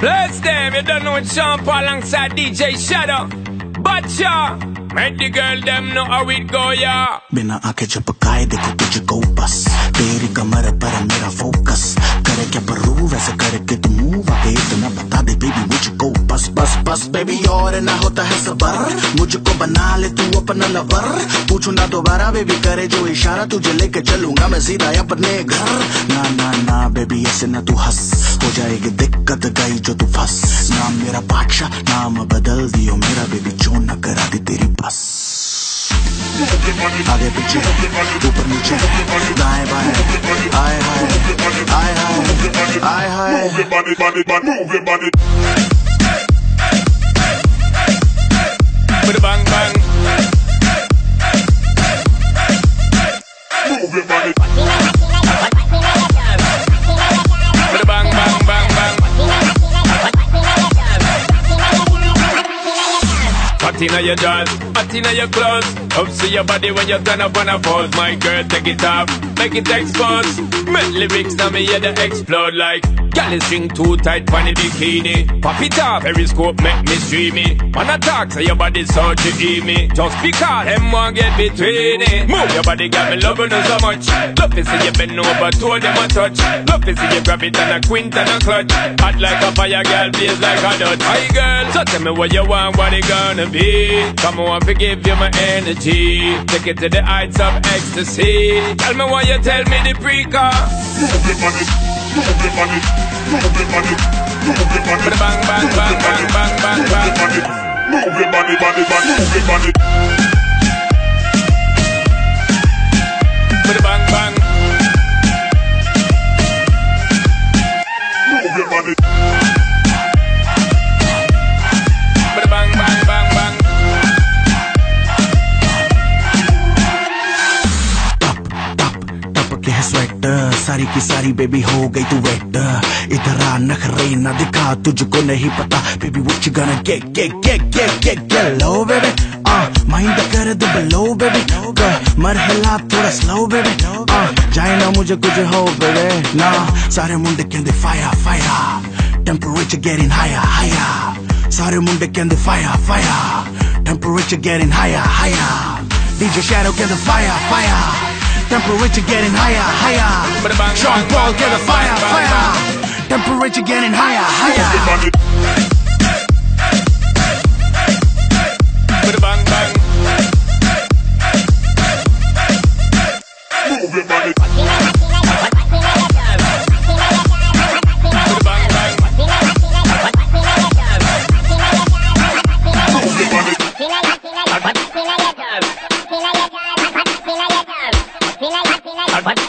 Bless them, you don't know it's Sean Paul alongside DJ Shadow. But ya, make the girl them know how it go, yeah. बिना आंखें झपकाए देखो तुझको बस तेरी कमर पर मेरा फोकस करे क्या परू वैसे करके तू मूव आके इतना बता दे बेबी मुझको बस बेबी और ना होता है सबर मुझको बना ले तू अपना लवर पूछू ना दोबारा बेबी करे जो इशारा. तुझे लेके चलूँगा मैं सीधा अपने घर. ना ना ना बेबी ऐसे ना तू हंस. हो जाएगी दिक्कत गई जो तू फंस. नाम मेरा बादशाह, नाम बदल दियो मेरा बेबी जो न करा दी तेरी बस. आगे पीछे, ऊपर नीचे. दाएँ बाएँ, आए हाय आए हाय आए हाय. Move your body. Hot inna your dress, hot inna your clothes. Up see your body when you turn up on a pose. My girl, take it off, make it expose. Make lyrics now me hear they explode like. Is string too tight pon the bikini. Pop it off, periscope make me streamy. Man attack, say your body so to me. Just because them want get between it. Move your body, got me loving you so much. Love to see you bend over, toe them a touch. Love to see you grab it and a quint and a clutch. Hot like a fire, girl, blaze like a dot. Hi girl, so tell me what you want, what it gonna be. Come on, forgive you my energy. Take it to the heights of ecstasy. Tell me what you tell me the pre-car. Move body. Move. Move. Move. Bang, bang, bang, bang, bang, bang, bang. Move move bang bang. सारी की सारी baby हो गई तू wait इधर आ नखरे ना दिखा तुझको नहीं पता baby what you gonna get get get get get get low baby आ माइंड कर दे below बेबी मरहला थोड़ा स्लो बेबी आ जाए ना मुझे कुछ हो बेबी ना सारे मुंडे कहते fire fire temperature getting higher higher सारे मुंडे कहते fire fire temperature getting higher higher DJ Shadow get the fire, fire. Temperature getting higher, higher. Sean Paul get a fire, fire. Temperature getting higher, higher. body. With a bang Move your body. With